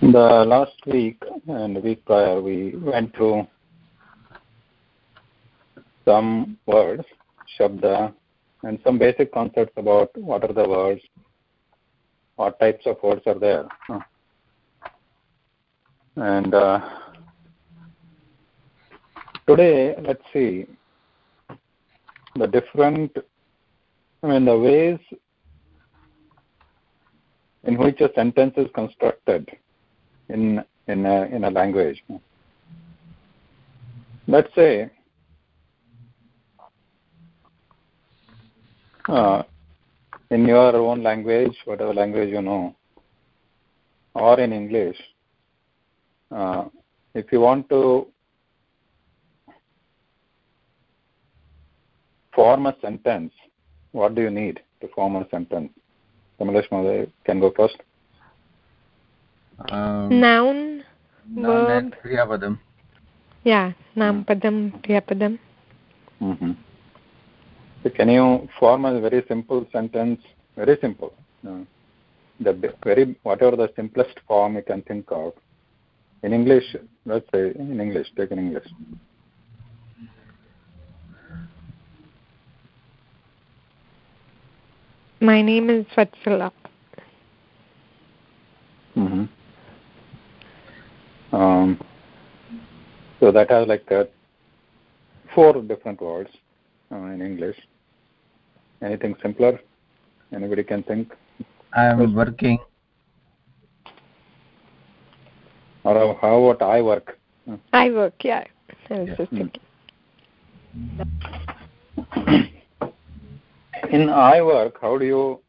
The last week and the week prior, we went through some words, shabda, and some basic concepts about what are the words, what types of words are there. And uh, today, let's see the different, I mean, the ways in which a sentence is constructed in in a, in a language. Let's say uh, in your own language, whatever language you know, or in English, uh, if you want to form a sentence, what do you need to form a sentence? Kamalesh Mother can go first. Um, noun, verb. Kriyapadam. Yeah, nam padam, kriyapadam. Mm-hmm. So can you form a very simple sentence? Very simple. Uh, the very whatever the simplest form you can think of. In English, let's say in English, take in English. My name is Vatsala. Mm-hmm. Um, so that has like uh, four different words uh, in English. Anything simpler? Anybody can think? I am working. Or how about I work? I work, yeah. I was yeah. just thinking. in I work, how do you?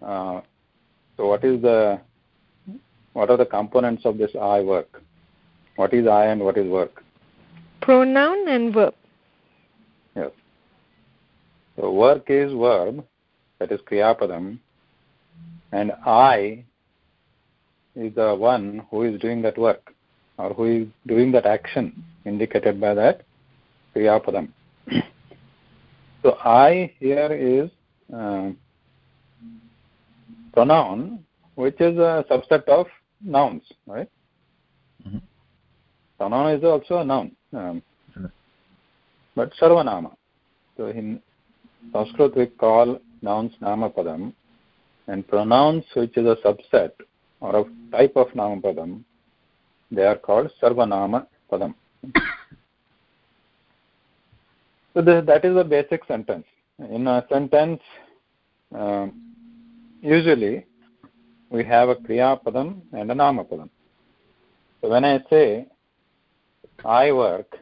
Uh, so, what is the? What are the components of this I work? What is I and what is work? Pronoun and verb. Yes. So, work is verb, that is kriyapadam, and I is the one who is doing that work or who is doing that action indicated by that kriyapadam. I here is uh, pronoun, which is a subset of nouns, right? Mm-hmm. Pronoun is also a noun, um, but sarvanama. So in Sanskrit we call nouns namapadam, and pronouns, which is a subset or a type of namapadam, they are called sarvanama padam. So that is a basic sentence. In a sentence, um, usually we have a kriya padam and a nama padam. So when I say I work,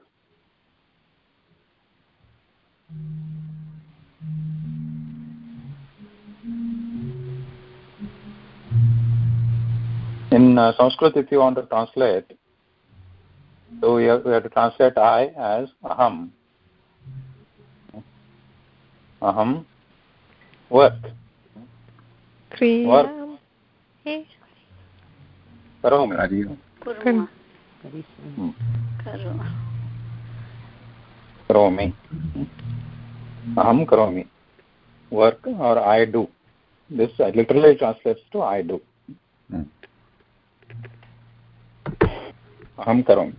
in uh, Sanskrit, if you want to translate, so we have, we have to translate I as aham अहं work. करोमि। करोमि। अहं करोमि। Work or I do this literally translates to I do अहं करोमि।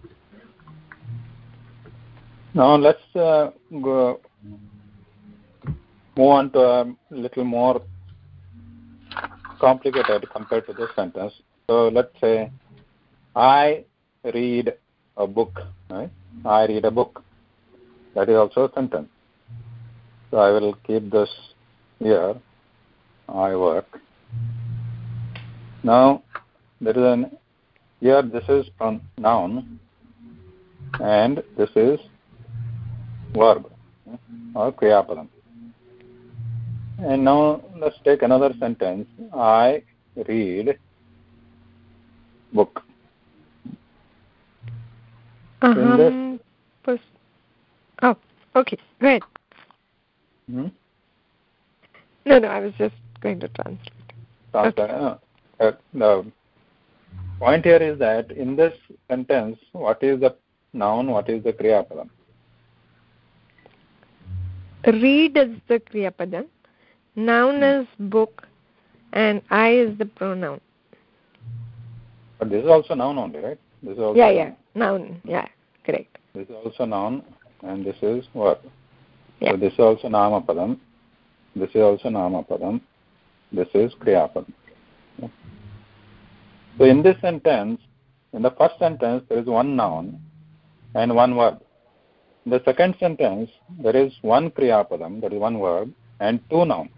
Now let's uh, go move on to a little more complicated compared to this sentence. So let's say I read a book. Right? I read a book. That is also a sentence. So I will keep this here. I work. Now there is an here this is noun and this is verb or kriyapadam. And now let's take another sentence. I read book. Um, this... Oh, okay, great. Hmm? No, no, I was just going to translate. Translate. Okay. Uh, the point here is that in this sentence, what is the noun, what is the kriya padam? Read is the kriya padam noun is book and i is the pronoun But this is also noun only, right? This is also Yeah, yeah. Noun. Yeah, correct. This is also noun, and this is verb. Yeah. So this is also namapadam. This is also namapadam. This is kriyapadam. So in this sentence, in the first sentence, there is one noun and one verb. In the second sentence, there is one kriyapadam, that is one verb, and two nouns.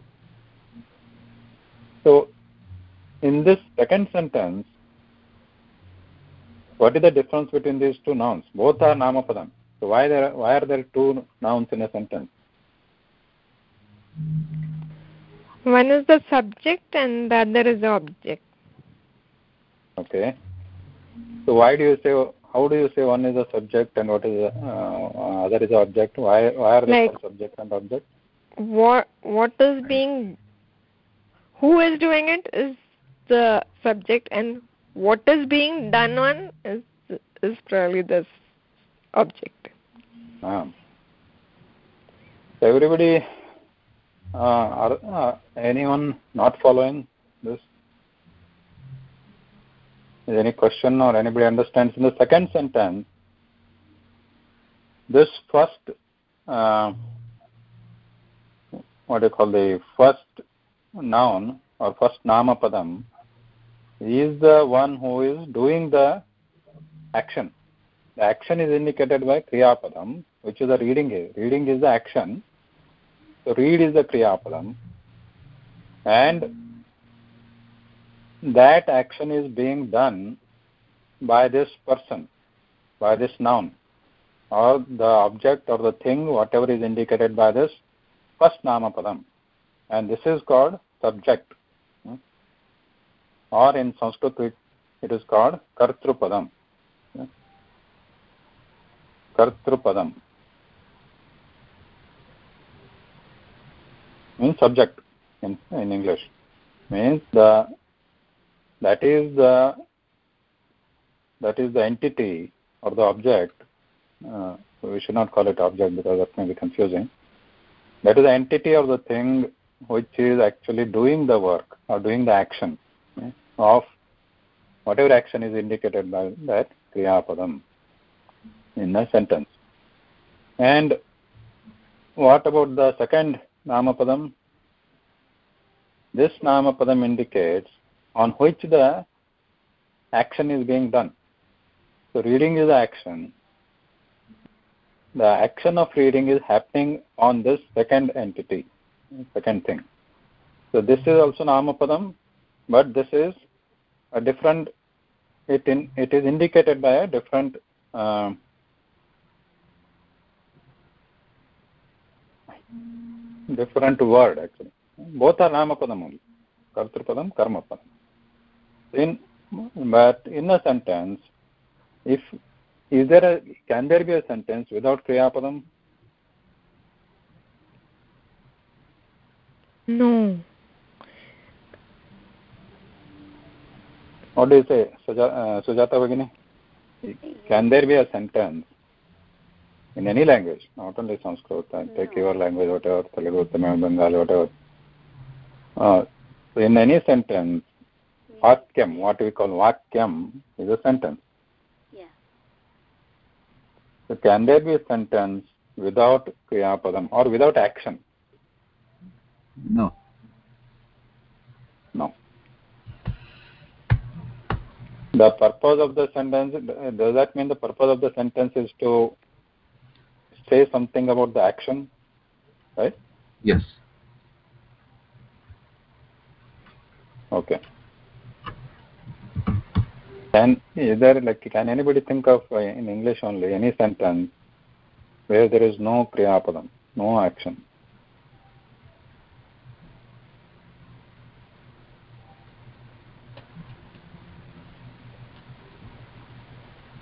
So in this second sentence, what is the difference between these two nouns? Both are namapadam. So why there why are there two nouns in a sentence? One is the subject and the other is the object. Okay. So why do you say how do you say one is a subject and what is the uh, other is the object? Why why are they Like- called subject and object? What what is being who is doing it is the subject and what is being done on is is probably this object. Ah. So everybody, uh, are, uh, anyone not following this? Is any question or anybody understands? In the second sentence, this first, uh, what do you call the first noun or first namapadam is the one who is doing the action. The action is indicated by kriyapadam, which is the reading. aid. Reading is the action. So read is the kriyapadam. And that action is being done by this person, by this noun, or the object or the thing, whatever is indicated by this first namapadam. And this is called subject. Hmm? Or in Sanskrit, it, it is called kartrupadam. kartrupadam means subject in, in english means the that is the that is the entity or the object uh, we should not call it object because that may be confusing that is the entity or the thing which is actually doing the work or doing the action eh, of whatever action is indicated by that kriyapadam in the sentence. And what about the second namapadam? This namapadam indicates on which the action is being done. So reading is action. The action of reading is happening on this second entity, second thing. So this is also namapadam, but this is a different. It in, it is indicated by a different. Uh, different word actually. Both are namapadam only. Kartrupadam, karmapadam. In but in a sentence, if is there a can there be a sentence without kriyapadam? No. What do you say, uh, Sujata Bhagini? Can there be a sentence in any language, not only Sanskrit, and take your language, whatever, Telugu, Tamil, Bengali, whatever. Uh, so in any sentence, vakyam, what we call vakyam, is a sentence. Yeah. So can there be a sentence without kriyapadam or without action? No. No. The purpose of the sentence, does that mean the purpose of the sentence is to say something about the action? Right? Yes. Okay. Can is there like can anybody think of uh, in English only any sentence where there is no kriyapadam, no action?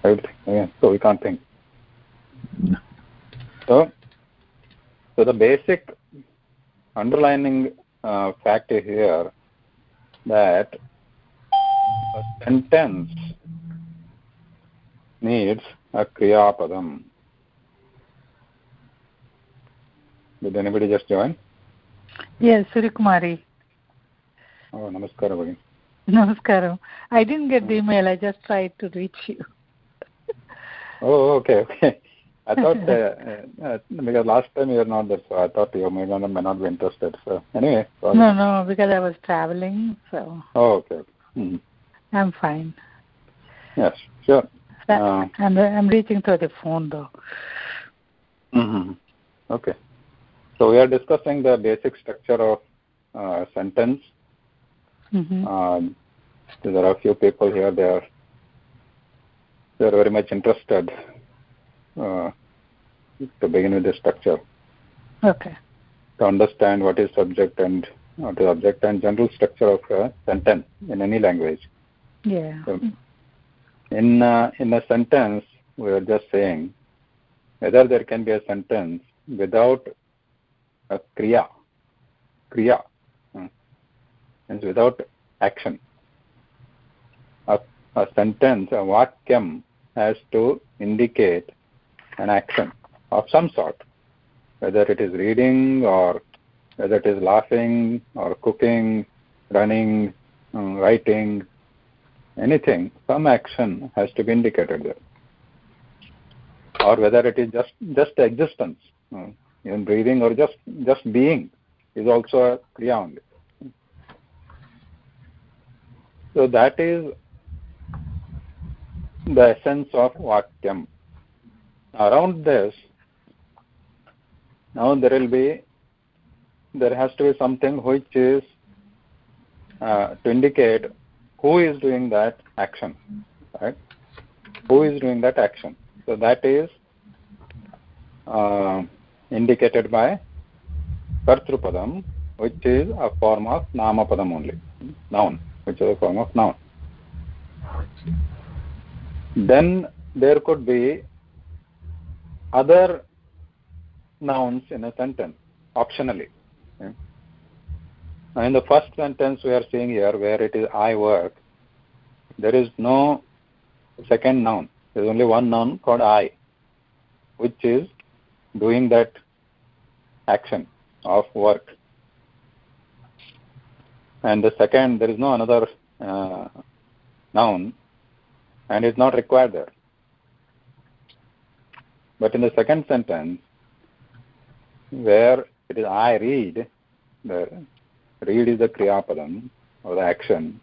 Right? Yeah. So we can't think. So, so the basic underlining uh, fact here that a sentence needs a kriyapadam. Did anybody just join? Yes, Suryakumari. Oh, namaskara, Bhagin. Namaskaram. I didn't get the email. I just tried to reach you. Oh, okay, okay. I thought uh, uh, because last time you were not there, so I thought you may not, may not be interested. So anyway. Sorry. No, no, because I was traveling. So. Oh, okay. Mm-hmm. I'm fine. Yes, sure. Uh, I'm I'm reaching through the phone though. Mm-hmm. Okay. So we are discussing the basic structure of uh, sentence. Mm-hmm. Um, there are a few people here. They are they are very much interested uh, to begin with the structure. Okay. To understand what is subject and what is object and general structure of a sentence in any language. Yeah. So in uh, in a sentence, we are just saying whether there can be a sentence without a kriya, kriya, hmm, means without action. A, a sentence, a vakyam, has to indicate an action of some sort, whether it is reading or whether it is laughing or cooking, running, um, writing, anything, some action has to be indicated there. Or whether it is just just existence, uh, even breathing or just just being is also a kriya only. So that is the essence of vakyam. Around this now there will be there has to be something which is uh, to indicate who is doing that action right? Who is doing that action? So that is uh, indicated by kartrupadam which is a form of namapadam only. Noun which is a form of noun then there could be other nouns in a sentence optionally. Okay? now in the first sentence we are seeing here where it is i work there is no second noun. There is only one noun called i which is doing that action of work. And the second there is no another uh, noun and it's not required there but in the second sentence, where it is I read, the read is the kriyapadam or the action,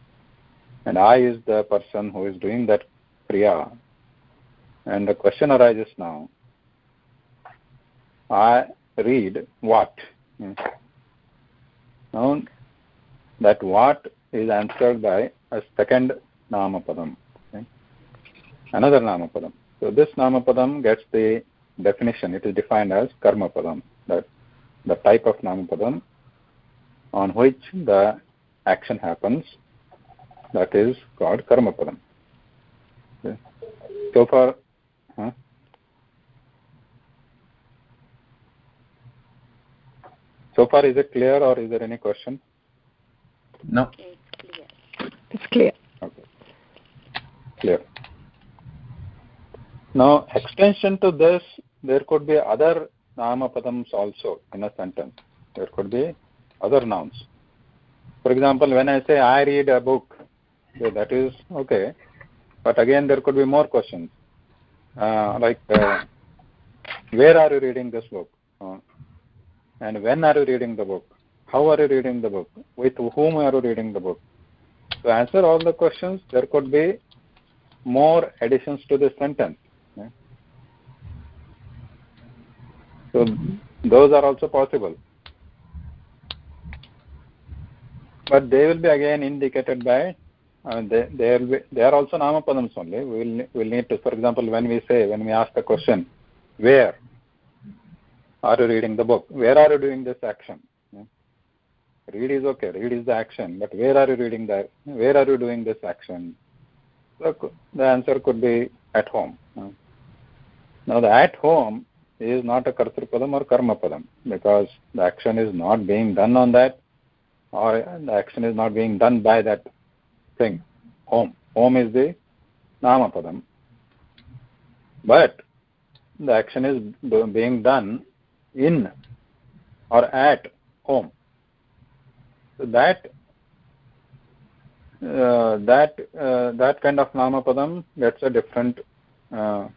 and I is the person who is doing that kriya. And the question arises now, I read what? Hmm. Now, that what is answered by a second namapadam? Another namapadam. So this namapadam gets the definition. It is defined as karma padam, that the type of namapadam on which the action happens, that is called karma padam. Okay. So far, huh? so far is it clear or is there any question? No. It's clear. Okay. Clear. Now, extension to this, there could be other namapadams also in a sentence. There could be other nouns. For example, when I say I read a book, that is okay. But again, there could be more questions. Uh, like, uh, where are you reading this book? Uh, and when are you reading the book? How are you reading the book? With whom are you reading the book? To answer all the questions, there could be more additions to the sentence. So those are also possible. But they will be again indicated by uh, they they, be, they are also namapadams only. We will we'll need to, for example, when we say when we ask the question, where are you reading the book? Where are you doing this action? Read is okay. Read is the action, but where are you reading that? Where are you doing this action? So the answer could be at home. Now the at home is not a kartrupadam or karmapadam because the action is not being done on that or the action is not being done by that thing. Home. Home is the namapadam. But the action is being done in or at home. So that uh, that uh, that kind of namapadam gets a different uh,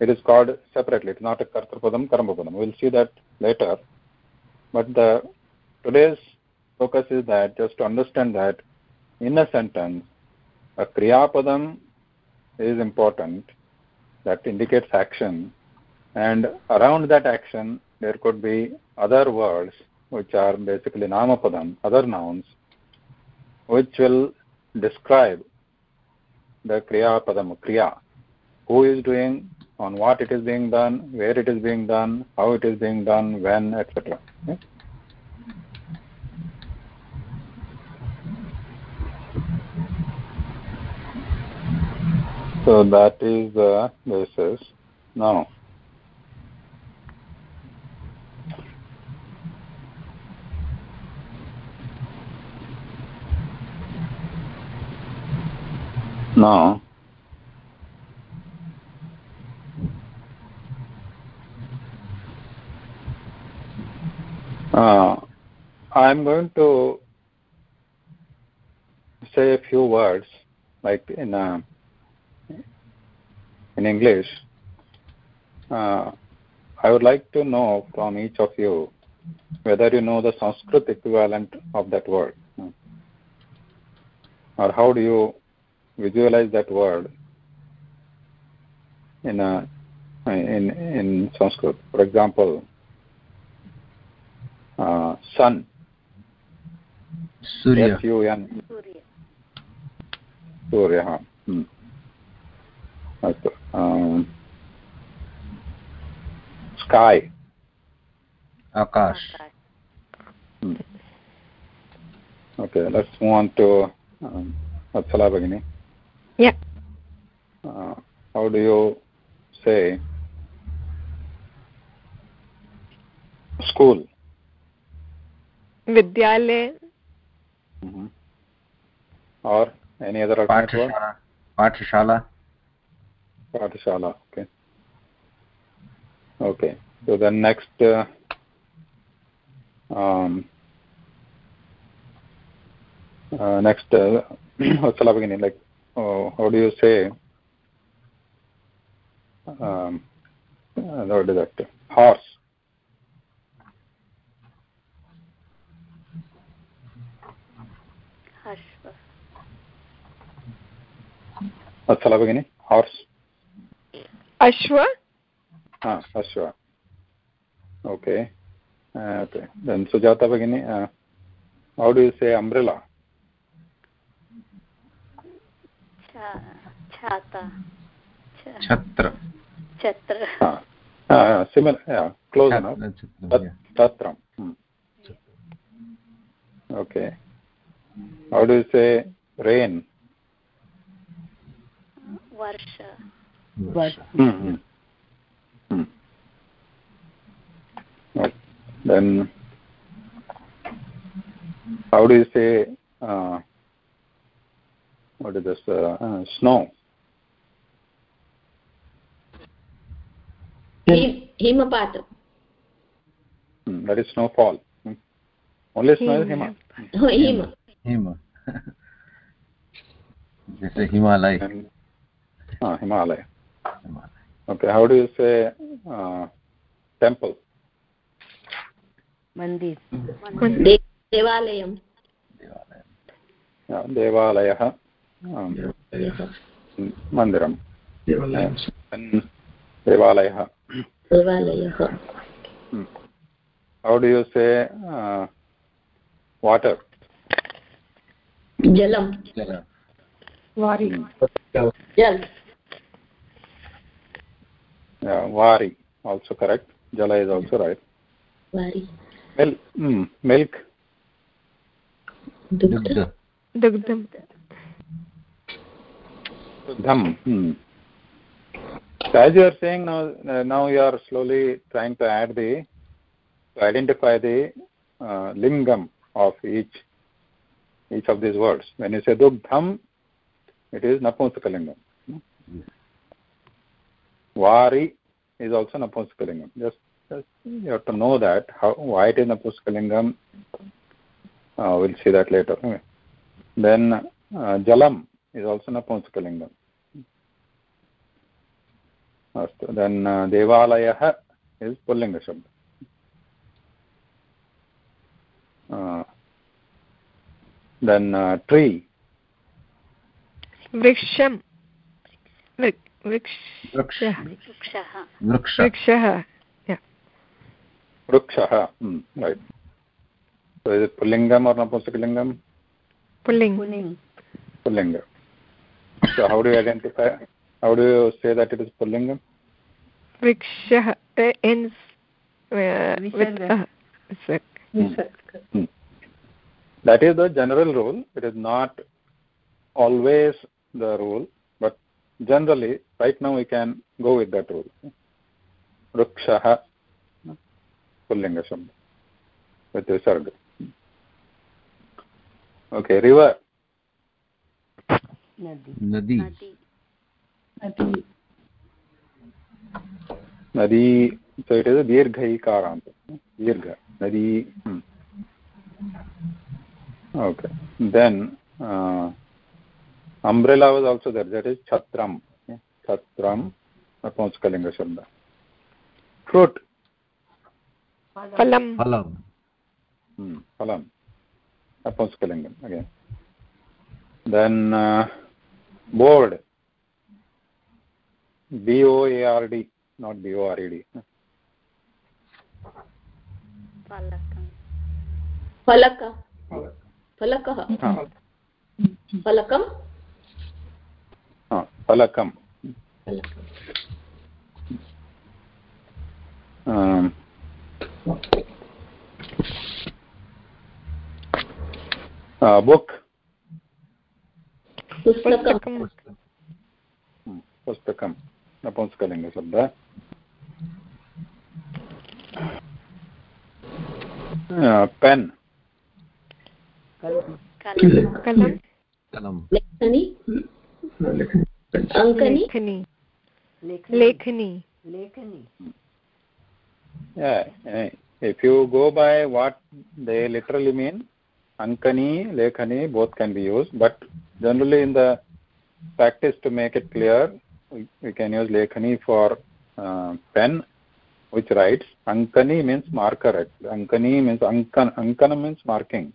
it is called separately. It's not a kartrapadam karmapadam we'll see that later. But the today's focus is that just to understand that in a sentence a kriya kriyapadam is important that indicates action. And around that action there could be other words which are basically namapadam other nouns which will describe the kriya padam kriya. Who is doing on what it is being done where it is being done how it is being done when etc so that is the basis. Now now uh, i'm going to say a few words like in a, in english uh, i would like to know from each of you whether you know the sanskrit equivalent of that word or how do you visualize that word in a in in Sanskrit. For example, uh, sun surya surya sky akash okay let's move on to Vatsala um, yeah. how do you say school? Do you say school? Vidyalaya. Mm-hmm. Or any other alternative word? Pathashala. Pathashala. Okay. Okay. So then next, uh, um, uh, next, uh, Vatsala Bhagini, like, uh, how do you say, um, uh, what is that? Horse. Vatsala Bhagini, horse. Ashwa. Ah, Ashwa. Okay. Uh, okay. Then Sujata Bhagini, uh, how do you say umbrella? Cha, chata. Cha, Chhatra. chatra. Ah, ah, similar, yeah, close enough. Chhatra, Tat- yeah. Tatram. Hmm. Okay. How do you say rain? Varsha. Varsha. Mm-hmm. Hmm. Okay. Then, how do you say uh, what is this? Uh, uh, snow. Him, himapatam. Hmm. That is snowfall. Hmm. Only snow is Hima. Hima. Oh, hima. Hima. Jैसे Himalaya And, Ah, Himalaya. Himalaya Okay. How do you say uh, temple? Mandir. De- devalayam. देवालय Yeah, देवालयः um, मन्दिरं And देवालयः देवालयः Hmm. How do you say uh, water? जलं जल Vari. जल Yeah, vari, also correct. Jala is also right. वारि Mil- mm, milk, दुग्ध दुग्ध Dugdam. dham. Hmm. So as you are saying now, uh, now you are slowly trying to add the, to identify the uh, lingam of each each of these words. When you say dugdham, it is napunsaka Vari is also napunsaka Just, just you have to know that how why it is napunsaka Uh, we'll see that later. Okay. then uh, jalam is also napunsakalingam अस्तु then देवालयः is पुल्लिङ्गशब्द then tree वृक्षं वृक्- वृक्ष वृक्षः वृक्षः वृक्ष वृक्षः वृक्षः right so is it pullingam or napunsakalingam pulling पुलिङ् pullinga so how do you identify how do you say that it is pullingam वृक्षः uh, ends uh, with Visarga. uh, visarga. Visarga. that is the general rule it is not always the rule but generally right now we can go with that rule. Vrikshah pullinga shabda with visarga okay river nadi. Nadi. Nadi. Nadi. So it is a dirghaikara dirgha nadi hmm. okay then uh, umbrella was also there that is chatram okay? chatram napunskalinga shabda fruit फलं फलं hmm. phalam napunskalingam again then uh, board b o a r d not b o r e d फलकं फलक फलकः हा फलकं book पुस्तकं नपुंसकलिङ्गशब्द pant कलम् लेखनी अङ्कनी लेखनी लेखनी लेखनी लेखनी yeah, yeah. if you go by what they literally mean ankani lekhani both can be used but generally in the practice to make it clear we, we can use lekhani for uh, pen which writes ankani means marker actually. ankani means ankan ankana means marking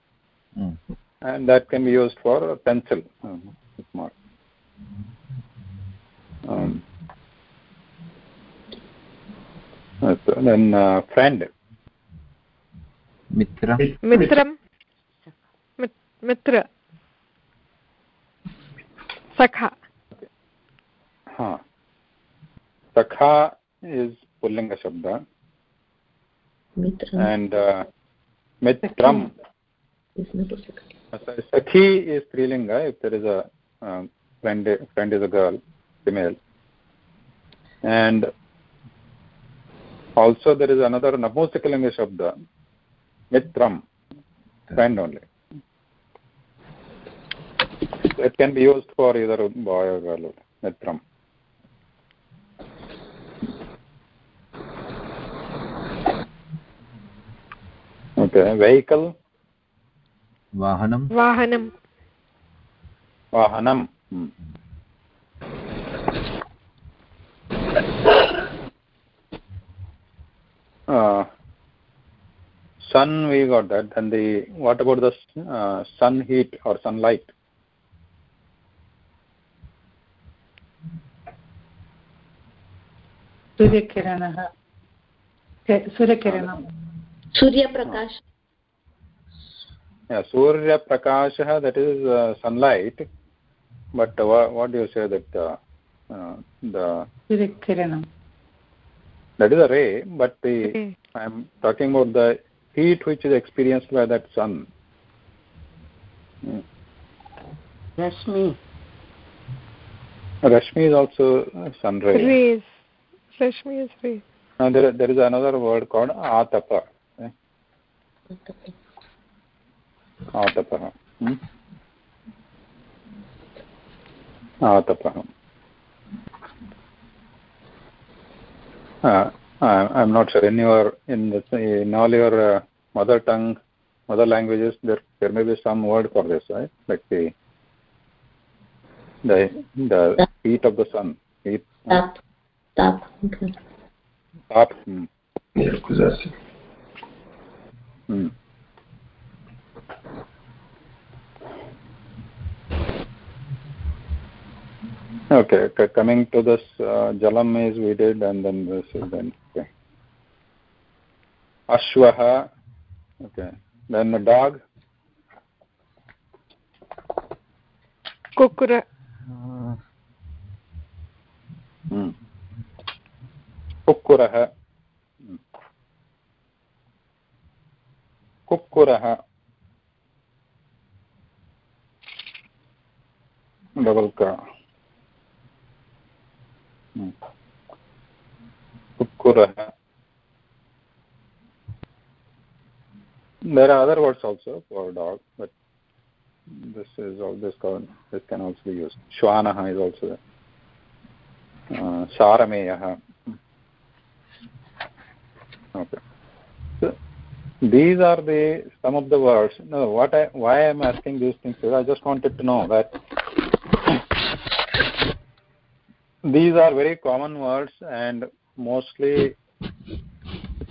Mm. and that can be used for pencil um, with mark um, Then uh, friend मित्रं मित्- मित्र सखा हाँ sakha is pullinga shabda मित्रं and uh, mitram sakhi is strilinga if there is a um, friend friend is a girl female. And also there is another Napusakalinga Shabda, Mitram, friend only. It can be used for either boy or girl, Mitram. Okay, vehicle? Vahanam. Vahanam. Vahanam. Hmm. uh, sun we got that and the what about the uh, sun heat or sunlight सूर्यकिरणः के- सूर्यकिरणं Suryaprakash yeah surya prakashah that is uh, sunlight but uh, what, what do you say that uh, uh, the सूर्यकिरणं that is a ray, but the okay. i'm talking about the heat which is experienced by that sun. Hmm. Rashmi. Rashmi is also sun ray. Rays rashmi is rays now uh, there there is another word called atapa. Eh? Atapa hmm? atapa I'm not sure in your in, the, in all your uh, mother tongue other languages there there may be some word for this right like the the the heat of the sun heat Tap. Tap. Okay. tap hmm. Hmm. Okay c- coming to this uh, jalam is we did and then this is then okay ashwah okay then the dog kukura Uh, Hmm. कुक्कुरः Hmm. कुक्कुरः double क Kukkurah. There are other words also for dog, but this is all this can this can also be used. Shwanaha is also there. Uh, Sarameyaha. Okay. So these are the some of the words. No, what I, why I am asking these things is I just wanted to know that these are very common words and mostly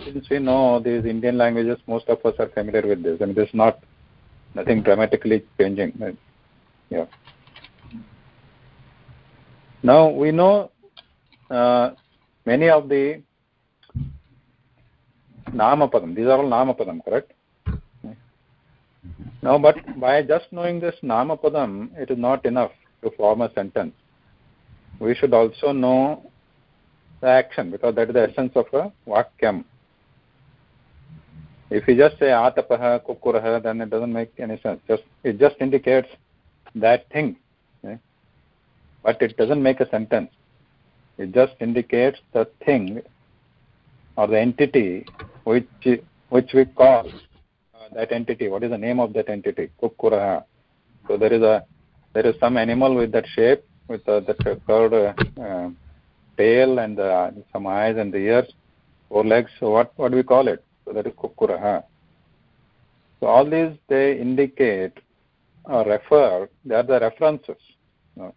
since we know these indian languages most of us are familiar with this. And this is not nothing dramatically changing. Right? yeah. Now we know uh, many of the namapadam. These are all namapadam correct? Now but by just knowing this namapadam it is not enough to form a sentence we should also know the action because that is the essence of a vakyam. If you just say atapah kukurah then it doesn't make any sense. Just it just indicates that thing okay? but it doesn't make a sentence. It just indicates the thing or the entity which which we call uh, that entity. What is the name of that entity? Kukurah so there is a there is some animal with that shape with uh, that curved uh, tail and uh, some eyes and the ears four legs. So what what do we call it? So that is kukurah so all these they indicate or refer they are the references you know,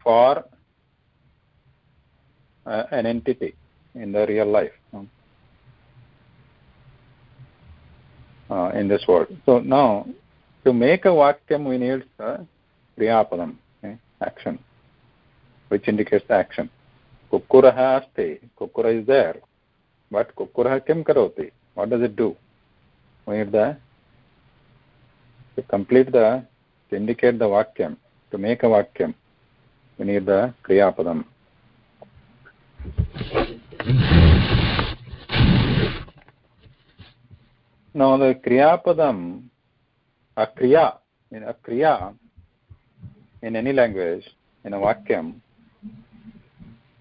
for uh, an entity in the real life you know, uh, in this world. So now to make a vakyam we need a kriyapadam action which indicates the action. Kukurah asti kukura is there but kukurah kim karoti? What does it do? We need the to complete the to indicate the vakyam to make a vakyam we need the kriyapadam. Now the kriyapadam a kriya in a kriya in any language in a vakyam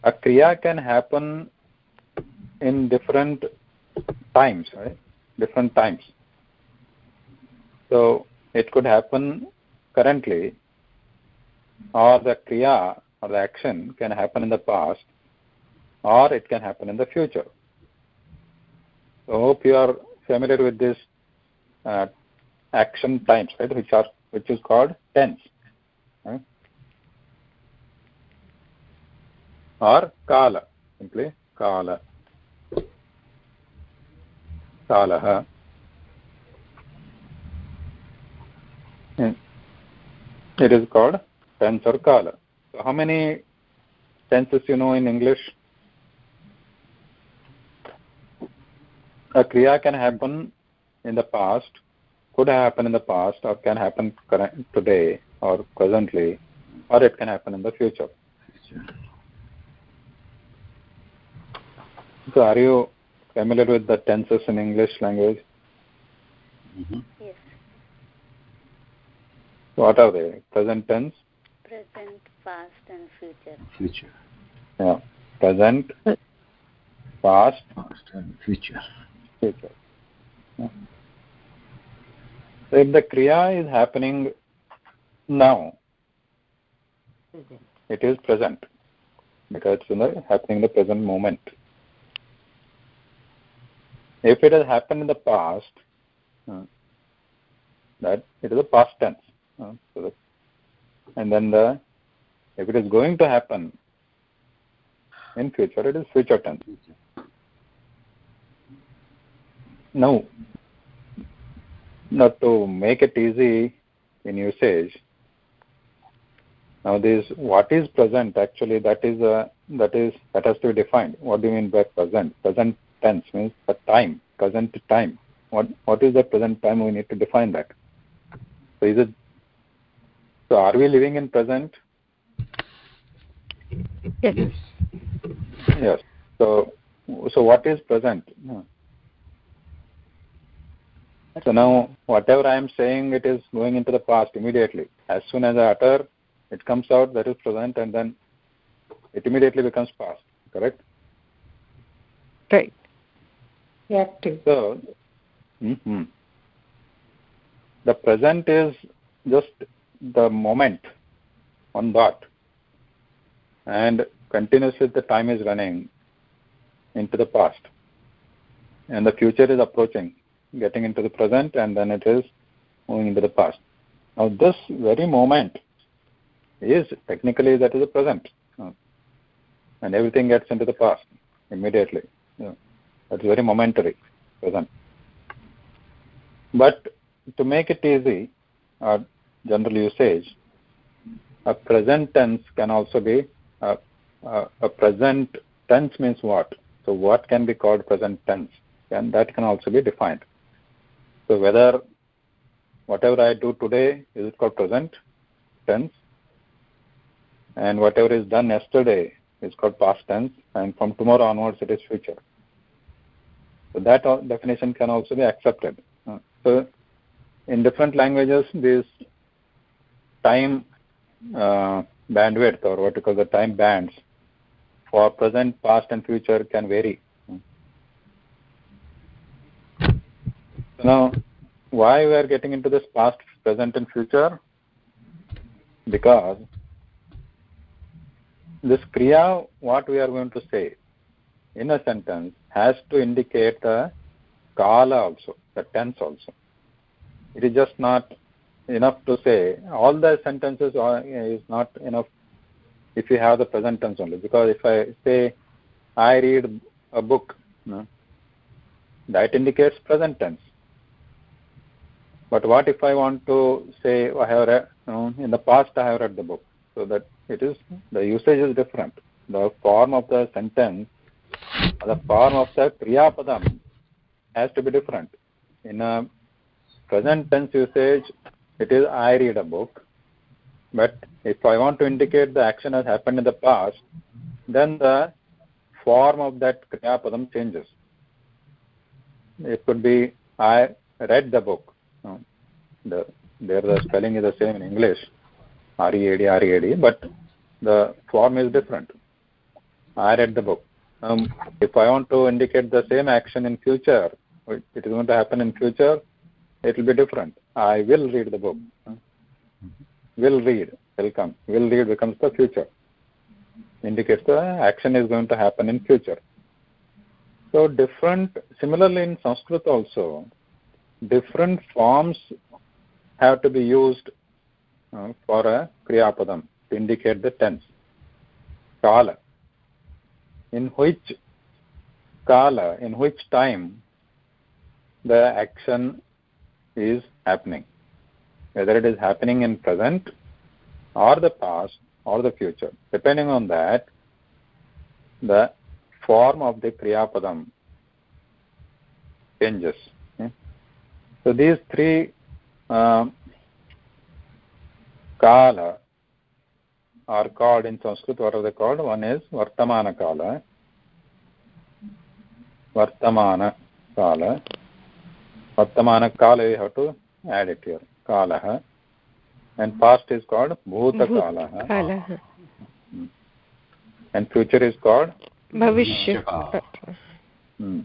a kriya can happen in different times right? Different times. So it could happen currently or the kriya or the action can happen in the past or it can happen in the future. So hope you are familiar with this uh, action times right which are which is called tense? Hmm? or kala. Simply kala. Kalah hmm. it is called tense or kala. So how many tenses you know in english? A kriya can happen in the past could happen in the past or can happen today or presently or it can happen in the future so are you familiar with the tenses in english language mhm. Yes. what are they present tense Present, past, and future. future yeah present past past and future future yeah. so if the kriya is happening now Present. it is present because it's in the, happening in the present moment if it has happened in the past uh, that it is a past tense. Uh, so that, and then the if it is going to happen in future, it is future tense. Now, not to make it easy in usage, now this what is present actually that is a that is that has to be defined. What do you mean by present? Present tense means the time, present time. What what is the present time? We need to define that. So is it so are we living in present? Yes. Yes. So so what is present? Hmm. So now whatever I am saying it is going into the past immediately. As soon as I utter it comes out that is present and then it immediately becomes past correct? Right. Yeah, too. so mm-hmm. the present is just the moment on dot. And continuously the time is running into the past. And the future is approaching getting into the present and then it is moving into the past. Now this very moment is technically that is the present. Uh, and everything gets into the past immediately. Yeah. that's very momentary present. But to make it easy our general usage a present tense can also be a, a, a present tense means what? So what can be called present tense? And that can also be defined. So whether whatever i do today is it called present tense and whatever is done yesterday is called past tense and from tomorrow onwards it is future. So that definition can also be accepted. Uh, so in different languages this time uh, bandwidth or what you call the time bands for present past and future can vary. Now why we are getting into this past present and future? Because this kriya, what we are going to say in a sentence, has to indicate the kala also, the tense also. It is just not enough to say all the sentences are, is not enough if you have the present tense only. Because if I say I read a book, no, that indicates present tense. But what if I want to say I have read, you know, in the past I have read the book, so that it is the usage is different. The form of the sentence the form of the kriya padam has to be different. In a present tense usage it is i read a book but if i want to indicate the action has happened in the past then the form of that kriya padam changes. It could be i read the book. The there the spelling is the same in english R-E-A-D, R-E-A-D, but the form is different. I read the book. Um, if I want to indicate the same action in future, it is going to happen in future, it will be different. I will read the book. Will read, will come. Will read becomes the future. Indicates the action is going to happen in future. So different, similarly in Sanskrit also, different forms have to be used for a kriyapadam to indicate the tense. Kala. In which kala, in which time the action is happening. Whether it is happening in present or the past or the future. Depending on that, the form of the kriyapadam changes. Okay? So these three uh, kala are called in Sanskrit. What are they called? One is Vartamana Kala. Vartamana Kala. Vartamana Kala, you have to add it here. Kala. And past is called Bhuta Kala. Kala. And future is called? Bhavishyat. Hmm.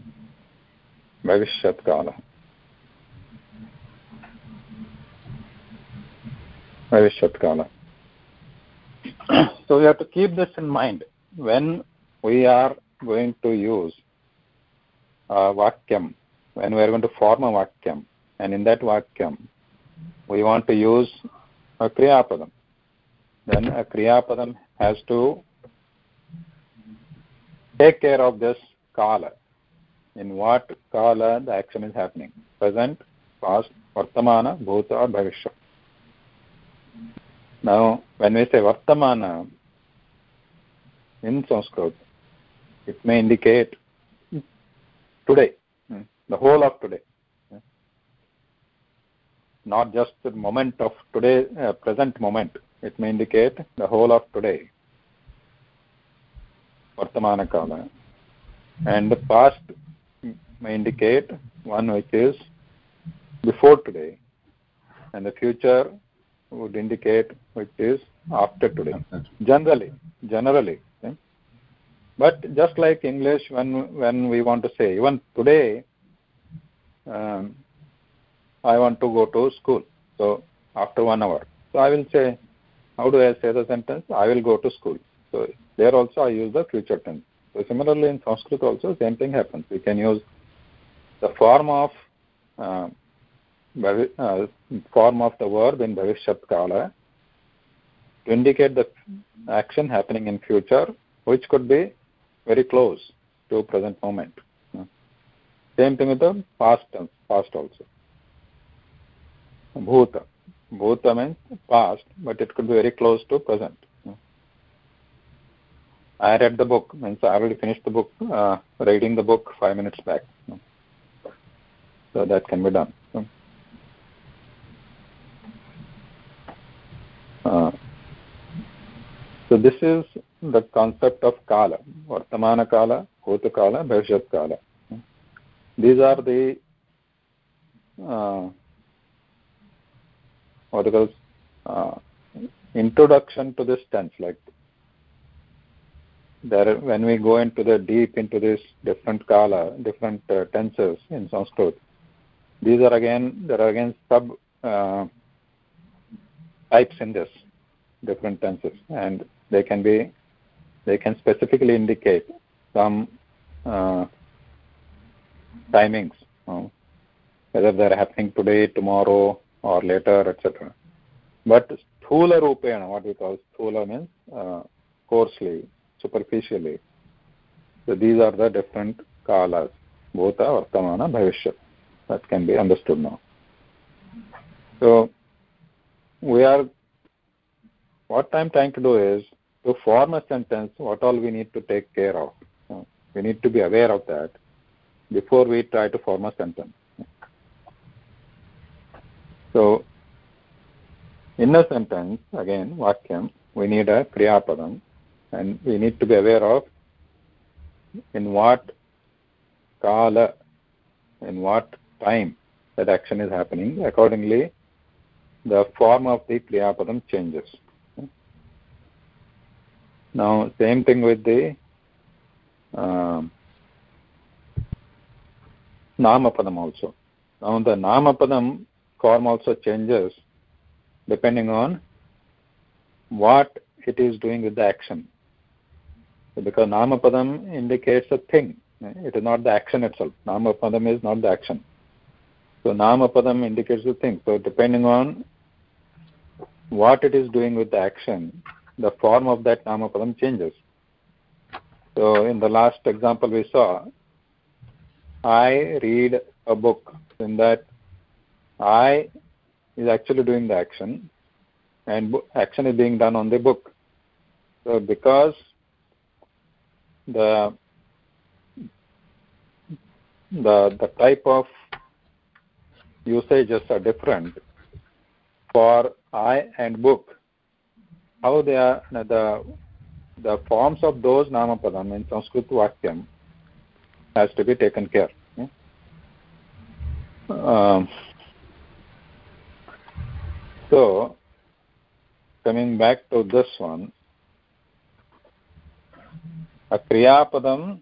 Bhavishyat Kala. Bhavishyat Kala. so we have to keep this in mind. When we are going to use a vakyam, when we are going to form a vakyam, and in that vakyam, we want to use a kriyapadam. Then a kriyapadam has to take care of this kala. In what kala the action is happening? Present past vartamana bhuta or bhavishya now when we say vartamana in sanskrit it may indicate today the whole of today not just the moment of today uh, present moment it may indicate the whole of today vartamana kala. And the past may indicate one which is before today and the future would indicate which is after today. Generally generally okay? but just like english when when we want to say even today um, i want to go to school. So after one hour. So i will say how do i say the sentence? I will go to school. So there also i use the future tense. So similarly in sanskrit also same thing happens. We can use the form of uh, form of the verb in bhavishyat kala to indicate the action happening in future which could be very close to present moment. Hmm. Same thing with the past tense past also. Bhuta. Bhuta means past but it could be very close to present. Hmm. I read the book means i already finished the book uh, reading the book 5 minutes back. Hmm. So that can be done uh, so this is the concept of kala vartamana kala bhuta kala bhavishyat kala. These are the uh, what uh, introduction to this tense like there when we go into the deep into this different kala different uh, tenses in sanskrit these are again there are again sub uh, types in this different tenses and they can be they can specifically indicate some uh, timings whether they're happening today tomorrow or later etc but sthula rupena what we call sthula means uh, coarsely superficially. So these are the different kalas bhuta vartamana bhavishyat that can be understood now. So we are what i'm trying to do is to form a sentence what all we need to take care of. We need to be aware of that before we try to form a sentence. So in a sentence again vakyam we need a kriyapadam and we need to be aware of in what kala in what time that action is happening. Accordingly the form of the kriyapadam changes. Now same thing with the um, namapadam also. Now the namapadam form also changes depending on what it is doing with the action. Because namapadam indicates a thing. It is not the action itself. Namapadam is not the action so namapadam indicates the thing. So depending on what it is doing with the action the form of that namapadam changes. So in the last example we saw i read a book in that i is actually doing the action and action is being done on the book. So because the the the type of usages are different. For i and book how they are the the forms of those namapadam in sanskrit vakyam has to be taken care um, so coming back to this one a kriyapadam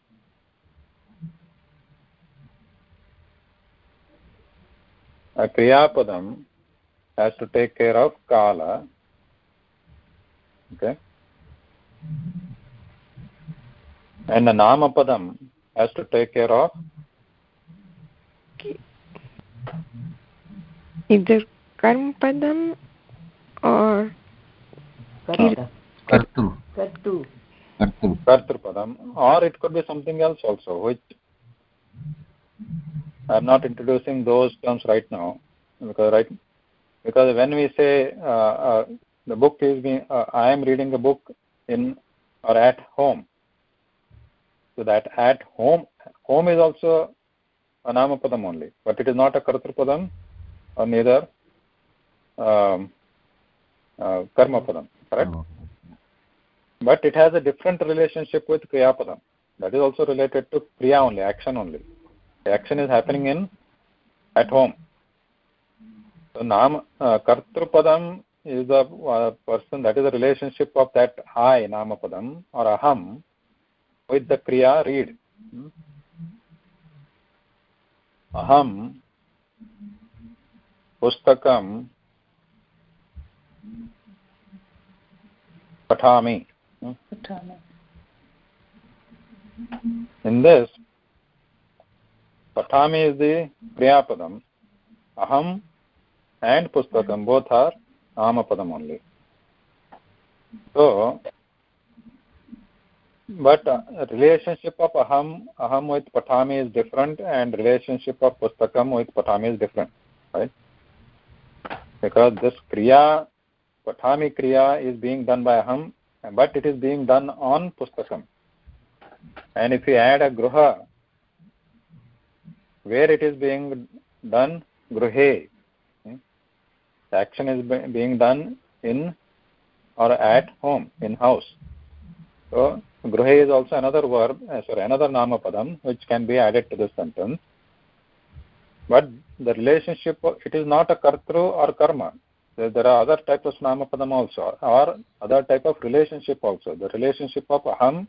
kriyapadam has to take care of kala okay and the namapadam has to take care of either karmpadam or Karta. Kartru. Kartu. Kartru. kartrupadam or it could be something else also which i'm not introducing those terms right now because right because when we say uh, uh, the book is being uh, i am reading a book in or at home. So that at home home is also a namapadam only but it is not a kartrupadam or neither um, uh, karmapadam correct? Oh. but it has a different relationship with kriyapadam. That is also related to kriya only action only action is happening in at home so nam uh, kartrupadam is the uh, person that is the relationship of that i namapadam or aham with the kriya read Hmm? aham pustakam patami in this patami is the kriyapadam aham and pustakam both are namapadam only. So but uh, relationship of aham aham with patami is different and relationship of pustakam with patami is different right? Because this kriya patami kriya is being done by aham but it is being done on pustakam and if you add a gruha where it is being done gruhe the action is be- being done in or at home in house so gruhe is also another verb uh, sorry another nama padam which can be added to this sentence. But the relationship it is not a kartru or karma. There, there are other types of nama padam also or other type of relationship also. The relationship of aham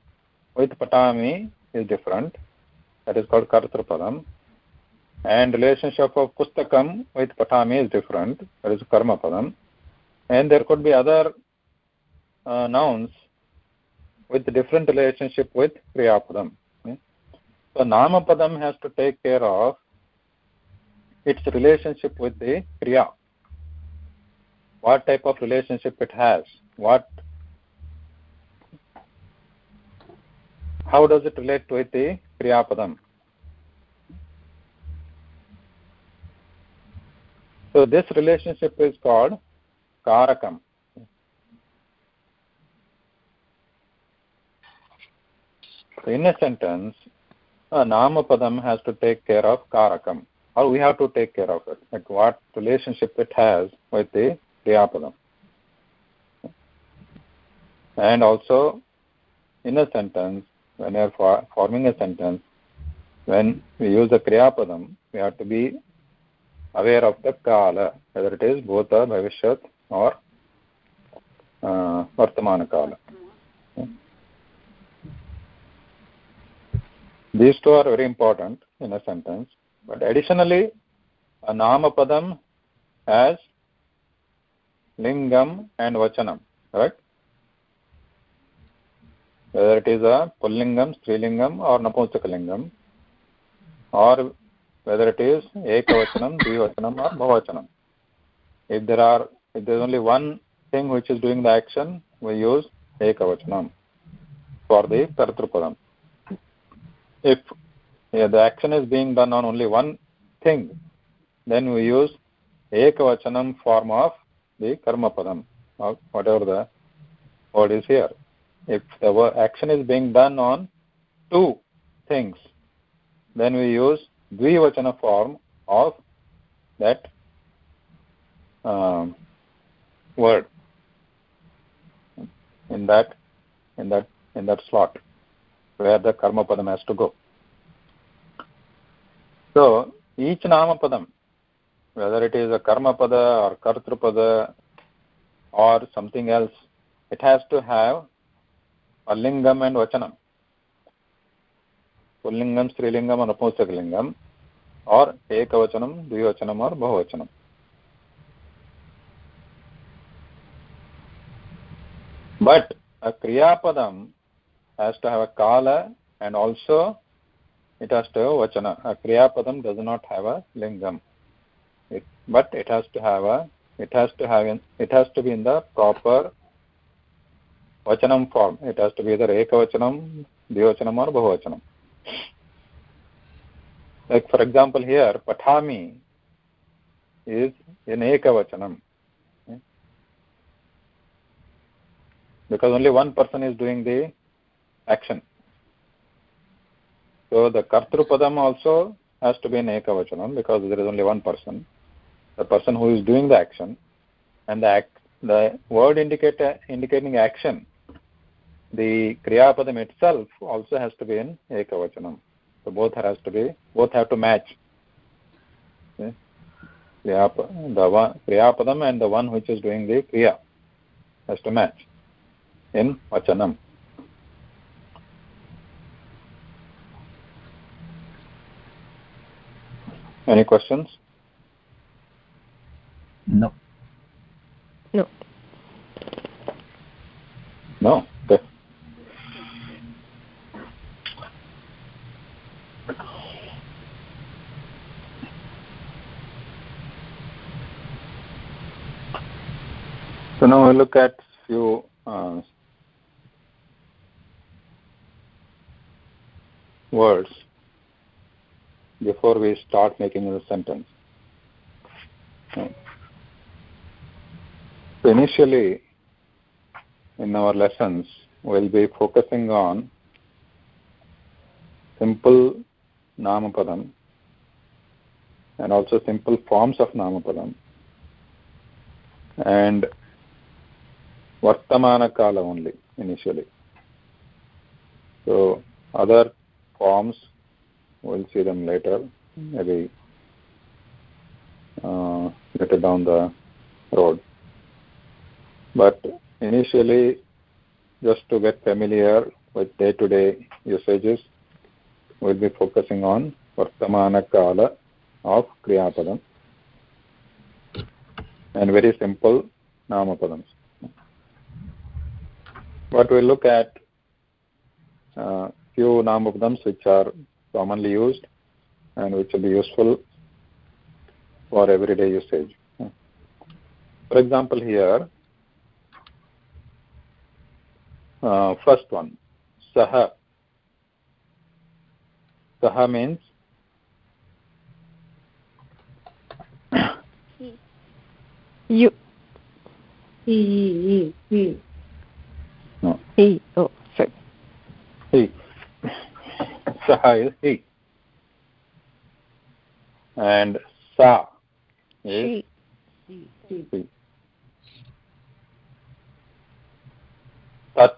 with patami is different. That is called kartru padam and relationship of pustakam with patami is different. That is karma padam. And there could be other uh, nouns with different relationship with kriyapadam okay? so namapadam has to take care of its relationship with the kriya. What type of relationship it has? What how does it relate with the kriyapadam so this relationship is called karakam. So in a sentence a namapadam has to take care of karakam. Or we have to take care of it. Like what relationship it has with the kriyapadam. And also in a sentence when you are for, forming a sentence when we use the kriyapadam we have to be aware of the kala whether it is bhuta bhavishyat or uh, vartamana kala. These two are very important in a sentence. But additionally a namapadam has lingam and vachanam correct? Whether it is a pullingam strilingam or napunsaka or whether it is ekavachanam dvivachanam or bhavachanam if there are if there is only one thing which is doing the action we use ekavachanam for the kartrupadam if yeah, the action is being done on only one thing then we use ekavachanam form of the karma padam or whatever the word is here if the action is being done on two things then we use dvivachana form of that um, word in that in that in that slot where the karma padam has to go. So each nama padam whether it is a karma pada or kartrupada or something else it has to have a lingam and vachanam पुल्लिंगम स्त्रीलिंगम और अपुस्तकलिंगम और एक वचनम द्विवचनम और बहुवचनम बट अ क्रियापदम हैज़ टू हैव अ काल and also it has to have वचन अ क्रियापदम does not have a lingam but it has to have a it has to have in it has to be in the proper वचनम form it has to be either एक वचनम द्विवचनम और बहुवचनम Like for example here, patami is in ekavachanam. Because only one person is doing the action. So the Kartrupadam also has to be in Ekavachanam because there is only one person, the person who is doing the action, and the, act, the word indicating action, the Kriyapadam itself also has to be in Ekavachanam. So both has to be, both have to match. Okay? the one, Kriyapadam and the one which is doing the Kriya has to match in Vachanam. Any questions? No. No. No? Okay. So now we look at few uh, words before we start making the sentence. So initially, in our lessons, we'll be focusing on simple namapadam and also simple forms of namapadam and vartamana kala only initially. So other forms we'll see them later. Maybe uh, later down the road. But initially just to get familiar with day-to-day usages we'll be focusing on vartamana kala of kriyapadam. And very simple namapadams but we'll look at uh, few namapadams which are commonly used and which will be useful for everyday usage. For example, here, uh, first one, saha. Saha means You. He, he, he. He. Oh, sorry. he. Saha is he. And sa is She. he. Tat,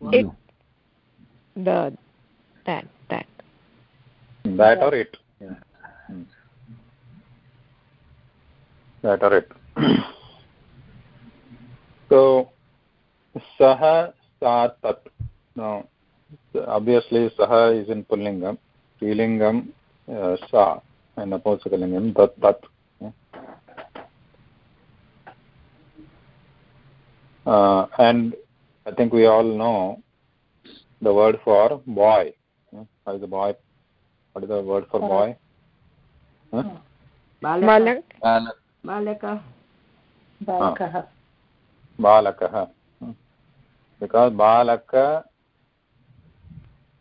It. The. That. That. that or it. Yeah. Hmm. That or it. so, saha, sa, tat. Now, obviously saha is in pullingam strilingam uh, sa and napusakalingam tat tat uh, and i think we all know the word for boy what is the boy what is the word for boy huh? Balak. बालकः बालकः balakah because balaka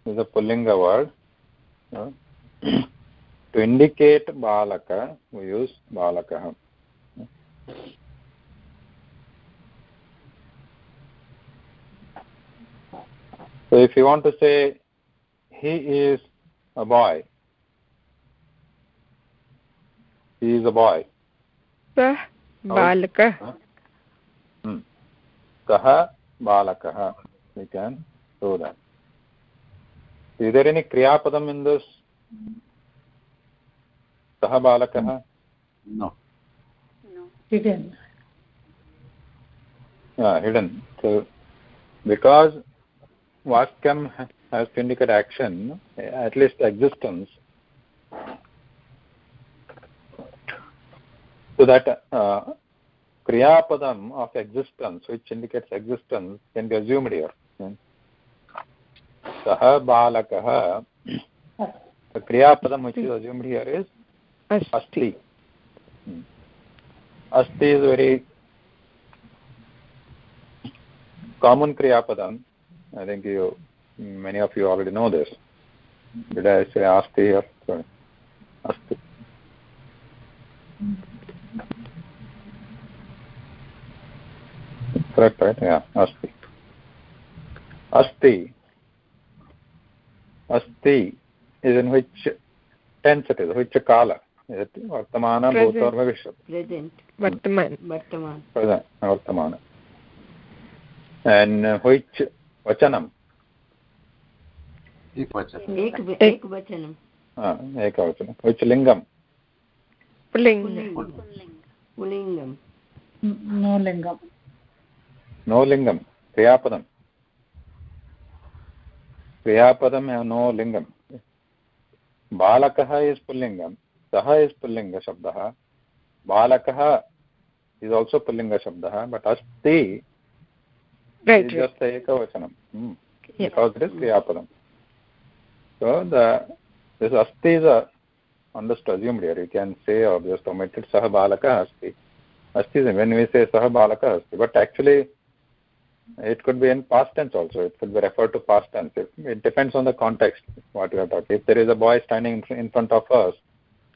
is a pullinga word to indicate balaka we use balakah so if you want to say he is a boy he is a boy Sah. Balaka. hmm. Balakah we can do that is there any kriyapadam in this kah balakah No. no hidden yeah hidden so because vakyam has to indicate action at least existence so that uh, kriyapadam of existence which indicates existence can be assumed here. Sah balakah. The kriyapadam which is assumed here is Asti. asti. Hmm. is very common kriya padam i think you many of you already know this. Did i say asti here? Sorry. Asti correct right yeah asti asti asti is in which tense it is which kala वर्तमान भूत और भविष्यत् present वर्तमान वर्तमान present वर्तमान and which वचनम् एकवचनं एक एक- एक वचनं एकवचनं which लिङ्गं पुल्लिङ्ग पुल्लिङ्गं no lingam नो लिङ्गं क्रियापदं क्रियापदं नो लिङ्गं बालकः इस् पुल्लिङ्गं सः इस् पुल्लिङ्गशब्दः बालकः इस् आल्सो पुल्लिङ्गशब्दः बट् अस्ति ekavachanam hmm. Yeah. because it so the this asti is a understood assumed here you can say or just omit it sah balakah asti asti when we say sah balakah asti but actually it could be in past tense also. It could be referred to past tense. It, it depends on the context what we are talking. If there is a boy standing in- front of us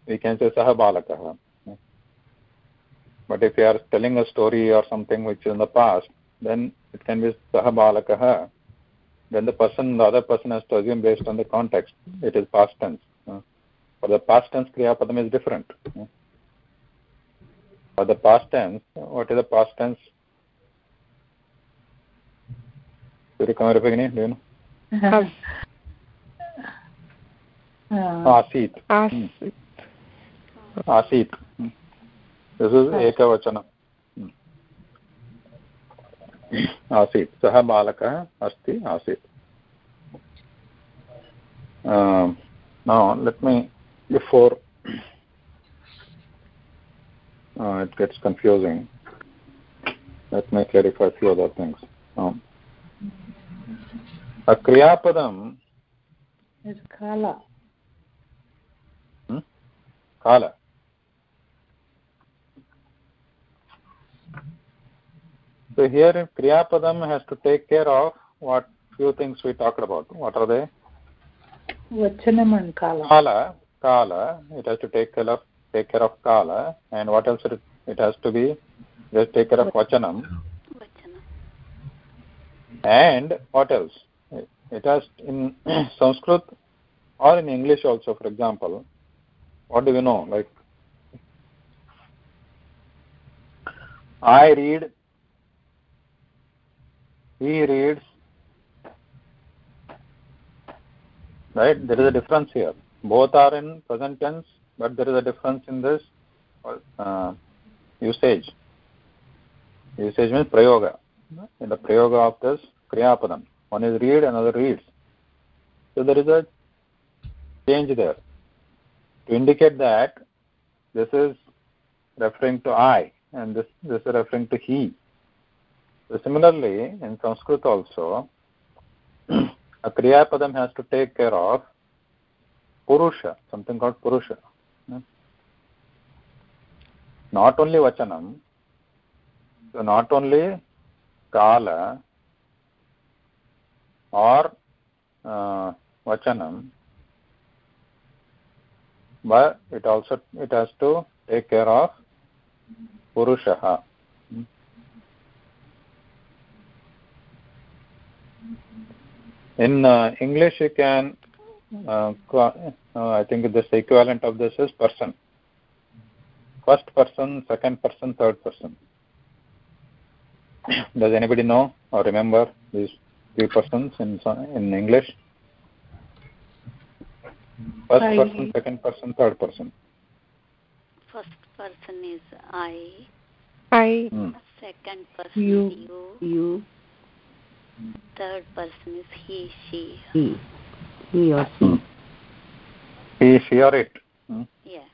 we can say sah balakah but if you are telling a story or something which is in the past then it can be sah balakah then the person the other person has to assume based on the context it is past tense. For the past tense kriya padam is different. For the past tense what is the past tense Suryakumar Bhagini, do you know uh, asit आसीत् asit Hmm. this is ekavachana Hmm. आसीत् सः बालकः अस्ति आसीत् Um, now let me before uh, it gets confusing let me clarify a few other things um, a kriyapadam is kala kala so here kriyapadam has to take care of what few things we talked about. What are they? vachanam and kala kala kala it has to take care of take care of kala and what else it, it has to be? Just take care of vachanam and what else it, has in sanskrit or in english also for example. What do you know? Like i read he reads right? There is a difference here. Both are in present tense but there is a difference in this uh, usage. Usage means prayoga. In the prayoga of this kriyapadam one is read another reads. So there is a change there. To indicate that this is referring to i and this this is referring to he. So similarly in sanskrit also a kriya padam has to take care of purusha something called purusha. Not only vachanam so not only kala or uh, vachanam but it also it has to take care of purushah in uh, english you can uh, uh, i think this equivalent of this is person. First person second person third person. Does anybody know or remember these three persons in in english first I- person second person third person First person is I, I hmm. second person You. is you, you third person is he, she. he he or she Hmm. he she or it hmm. Yeah.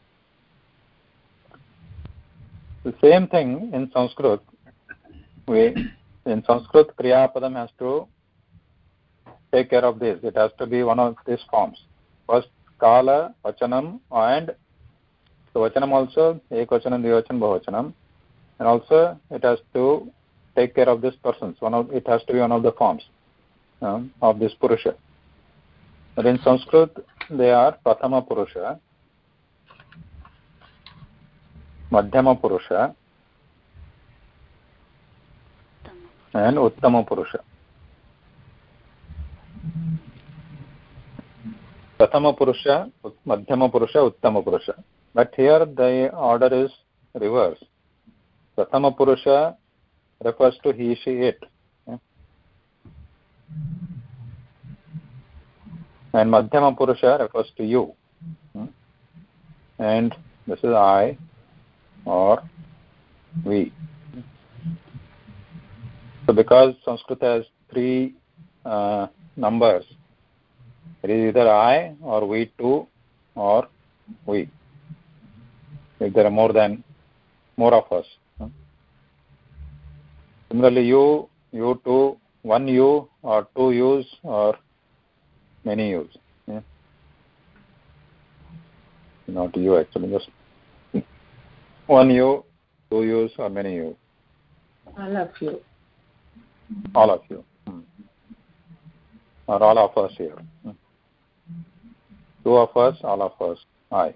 the same thing in sanskrit we in sanskrit kriya padam has to take care of this it has to be one of these forms first kala vachanam and so vachanam also ekvachanam dvivachanam bahuvachanam and also it has to take care of this person. So one of, it has to be one of the forms um, of this Purusha. But in Sanskrit, they are Prathama Purusha, Madhyama Purusha, and Uttama Purusha. Prathama Madhyama Purusha. But here the order is reverse. Prathama Purusha refers to he, she, it. And Madhyama Purusha refers to you. And this is I or we. So because Sanskrit has three uh, numbers, it is either I or we two or we. If there are more than more of us. Similarly, you, you two, one you or two yous or many yous. Yeah. Not you actually, just one you, two yous or many you. All of you. All of you. Hmm. Or all of us here. Hmm. Two of us, all of us. I.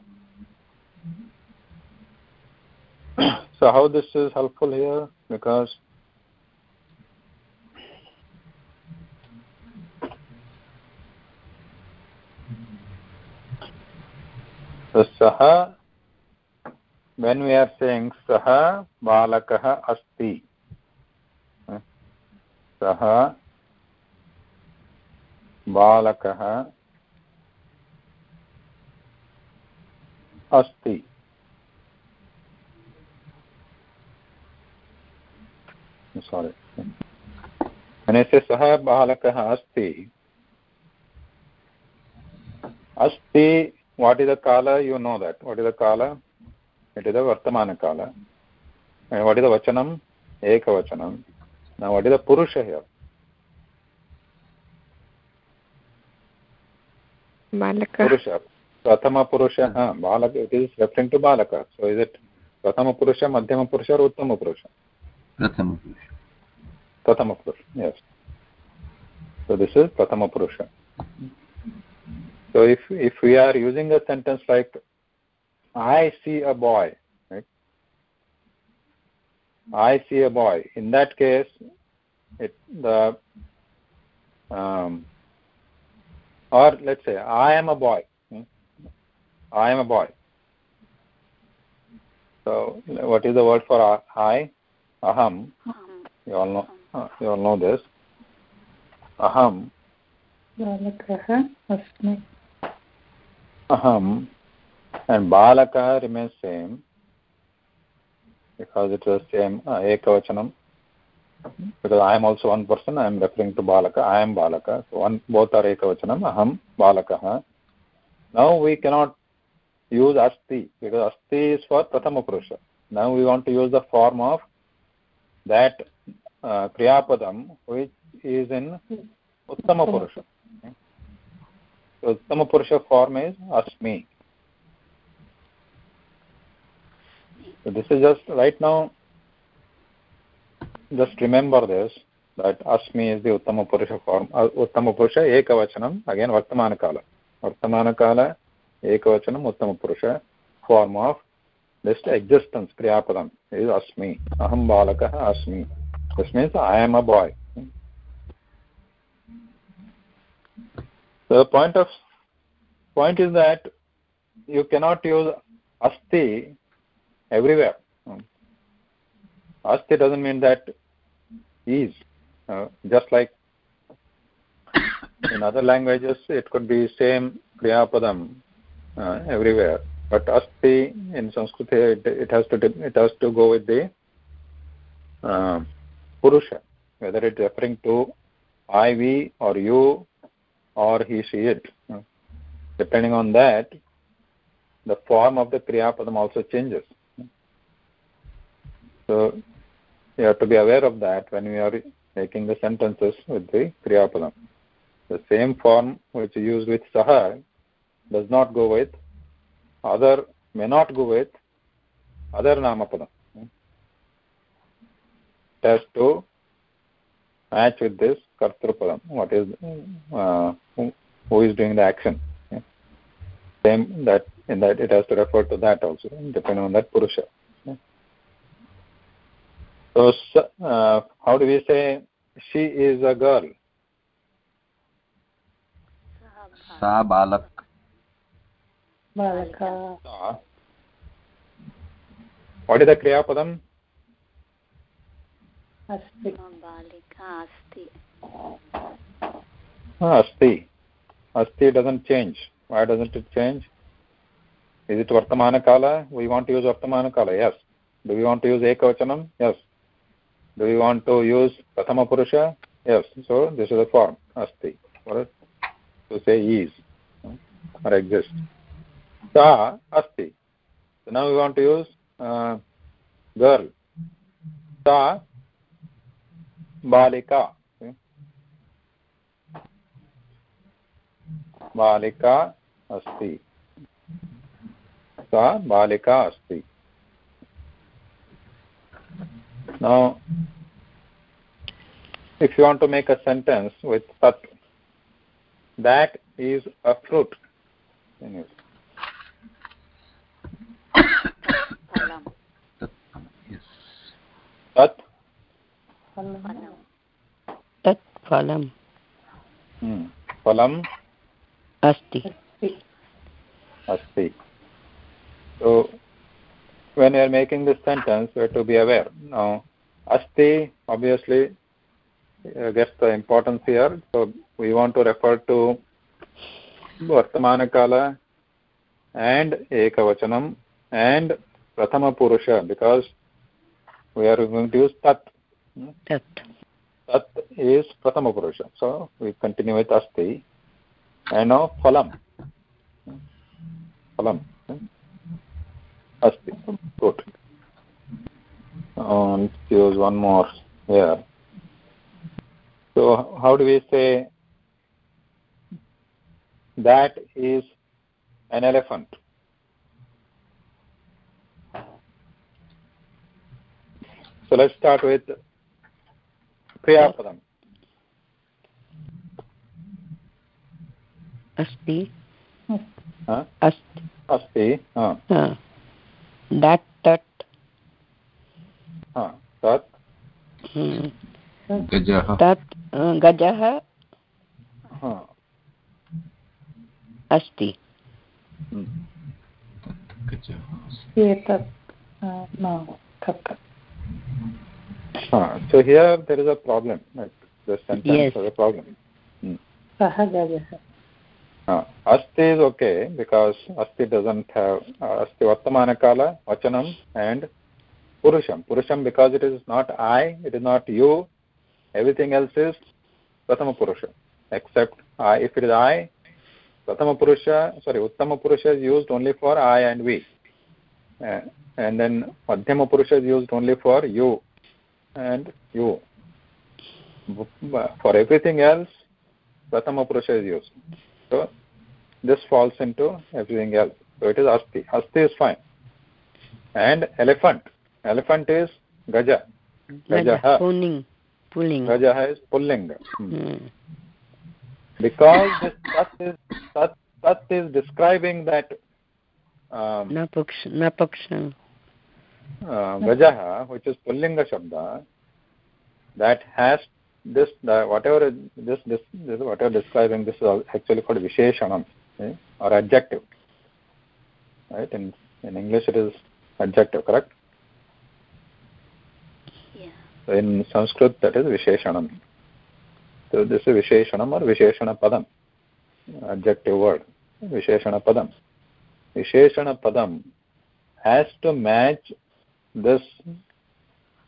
so how this is helpful here? Because So saha, when we are saying saha balakah asti, saha balakah asti. Sorry. When I say saha balakah asti, asti what is the kala? You know that. What is the kala? It is the vartamana kala. And what is the vachanam? Ekavachanam. Now what is the purusha here balaka purusha prathama purusha ha balaka it is referring to balaka so is it prathama purusha madhyama or uttama purusha prathama purusha prathama purusha yes. So this is prathama purusha so if if we are using a sentence like i see a boy right? I see a boy. In that case it the um, or let's say i am a boy I am a boy. So what is the word for I? Aham. You all know. You all know this. Aham. Balakah asmi. Aham. And Balakah remains same because it was same uh, Ekavachanam. Because I am also one person, I am referring to Balaka. I am Balaka. So one, both are Ekavachanam. Aham Balakah. Now we cannot use asti because asti is for prathama purusha now we want to use the form of that uh, kriyapadam which is in uttama purusha so uttama purusha form is asmi so this is just right now just remember this that asmi is the uttama purusha form uh, uttama purusha ekavachanam again vartamana kala vartamana kala ekavachanam uttama purusha form of this existence kriyapadam is asmi. Aham balakah asmi. This means i am a boy. So the point of point is that you cannot use asti everywhere. Asti doesn't mean that is uh, just like in other languages it could be same kriya padam uh, everywhere. But asti in sanskrit it, it has to it has to go with the uh, purusha whether it's referring to i we or you or he she it. Depending on that the form of the kriya padam also changes. So you have to be aware of that when we are making the sentences with the kriya padam the same form which is used with saha does not go with other may not go with other namapadam. It has to match with this kartrupadam. What is uh, who, who is doing the action? Same that in that it has to refer to that also depending on that purusha. So uh, how do we say she is a girl? Sa balak what is the क्रियापदम् अस्ति। बालिका अस्ति। अस्ति। अस्ति doesn't change why doesn't it change is it वर्तमानकाल? We want to use वर्तमानकाल yes do we want to use एकवचनं yes do we want to use प्रथमपुरुष yes so this is a form अस्ति to say is are exist sa asti so now we want to use uh, girl sa balika okay? बालिका अस्ति सा बालिका अस्ति now if you want to make a sentence with tat that is a fruit फलं yes tat फलं तत् फलम् hmm, phalam अस्ति asti so when you are making this sentence you have to be aware now asti obviously uh, gets the importance here so we want to refer to vartamana kala and ekavachanam and prathama purusha because we are going to use tat. तत् tat is prathama purusha. So we continue with asti. And now phalam. Phalam. Asti. Good. Let's use one more here. So how do we say that is an elephant so let's start with kriyapadam अस्ति huh? अस्ति asti huh. That तत् huh. tat हम्म, गजः तत् अ, गजः huh. अस्ति Hmm. गजः एतत् so here there is a problem. Like the sentence yes. has a problem. Hmm. Uh, asti is okay because asti doesn't have uh, asti vartamanakala, vachanam and purusham. Purusham because it is not I, it is not you. Everything else is prathama purusha except I. If it is I, prathama purusha, sorry, uttama purusha is used only for I and we. Uh, and then madhyama purusha is used only for you and you. For everything else, Prathama Purusha is used. So this falls into everything else. So it is Asti. Asti is fine. And elephant. Elephant is Gaja. Gaja. Pulling. Pulling. Gaja is pulling. Hmm. Because this tat is, tat, tat is describing that um, uh, gajaha which is pullinga shabda that has this the, whatever is- this this this whatever describing this is actually called visheshanam eh, or adjective. Right? In in english it is adjective correct? Yeah. So in sanskrit that is visheshanam. So this is visheshanam or visheshana padam adjective word visheshana padam. Visheshana padam has to match this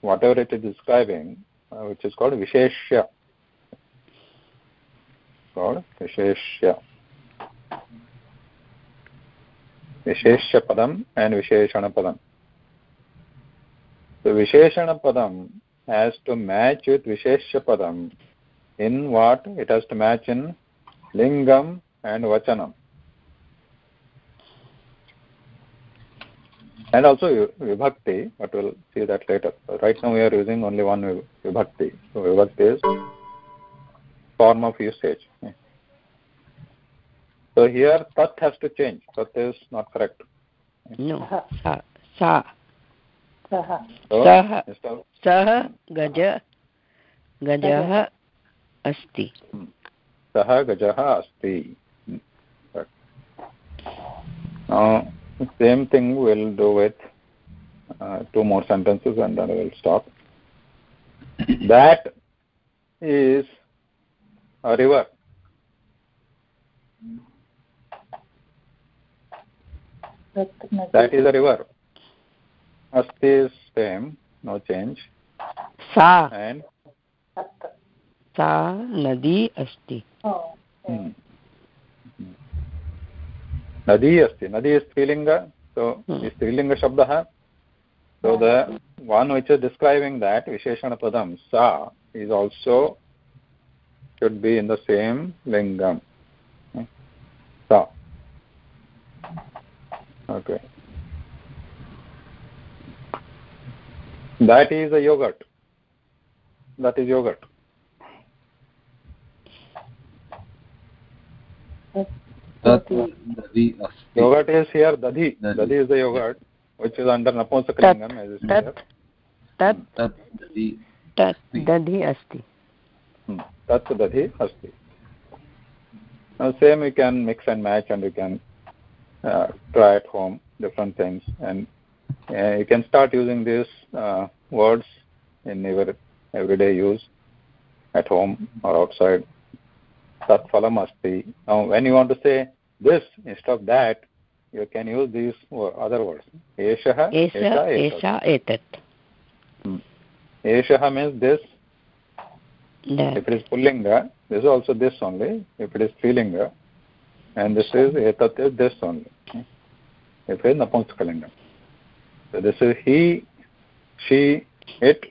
whatever it is describing uh, which is called visheshya. Called visheshya. Visheshya padam and visheshana padam. So visheshana padam has to match with visheshya padam in what? It has to match in lingam and vachanam and also vi- vibhakti but we'll see that later so right now we are using only one vi- vibhakti so vibhakti is form of usage so here tat has to change tat is not correct no sa sa सः so Sah. instead of सः गज गजः अस्ति सः गजः अस्ति now same thing we'll do with uh, two more sentences and then we'll stop. That is a river. That is a river. Asti is same no change. Sa. And sa nadi asti. Oh, okay. hmm. नदी अस्ति नदी is स्त्रीलिङ्ग so Hmm. स्त्रीलिङ्ग शब्दः so the one which is describing that visheshana padam sa is also should be in the same lingam Hmm. sa okay that is a yogurt that is yogurt Tat. Yogurt is here dadi. Dadi is the yogurt which is under Napunsakalinga as is here. Tat hmm. tat dadi. Tat dadi asti. Tat hmm. dadi asti. Now same you can mix and match and you can uh, try at home different things and uh, you can start using these uh, words in your everyday use at home or outside tat phalam asti. Now when you want to say this instead of that you can use these other words. Eshah esha esha etat. Hmm. Eshah means this. That. if it is pullinga this is also this only. If it is strilinga and this is etat is this only. Hmm. If it is napunsakalinga so this is he she it.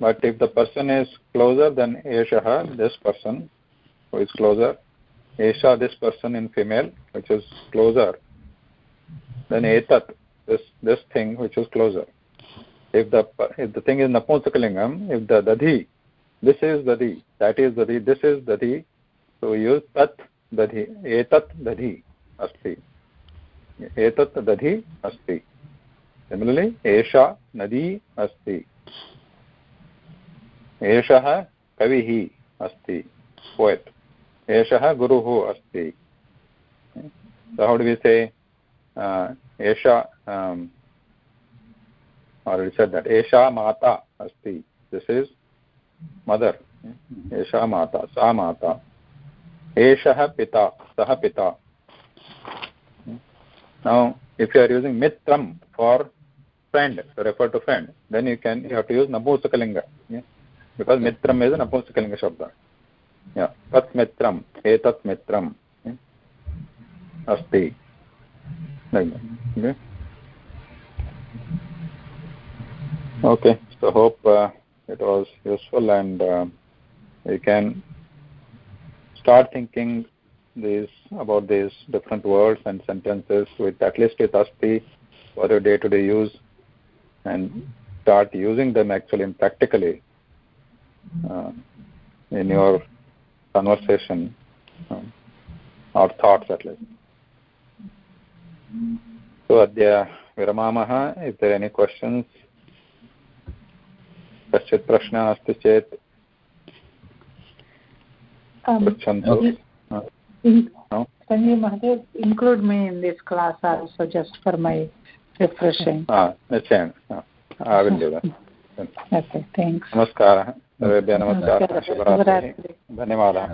But if the person is closer than eshah this person who is closer esha this person in female which is closer then etat this this thing which is closer if the if the thing is napunsakalingam if the dadhi this is dadi that is dadi this is dadi so we use tat dadi etat dadi asti etat dadi asti similarly esha nadi asti एषः कविः अस्ति poet एषः गुरुः अस्ति। से एषा एषा माता अस्ति। दिस् इस् मदर् एषा माता, सा माता। एषः पिता, सः पिता। Now if you are using मित्रं for friend refer to friend then you can you have to use नपुंसकलिङ्ग because मित्रम् इस् नपुंसकलिङ्ग mitram yeah? asti like that okay so hope uh, it was useful and uh, you can start thinking these about these different words and sentences with at least with asti for your day-to-day use and start using them actually practically uh, in your conversation um, or thoughts at least. So adya viramamah. If there are any questions, कश्चित् प्रश्नः अस्ति चेत् Um, पृच्छन्तु in- No? Sanjeev Mahadev, include me in this class also just for my refreshing. हा निश्चयेन I will do that. Okay, thanks. नमस्कारः सर्वेभ्यः नमस्कारः। शुभरात्रिः धन्यवादाः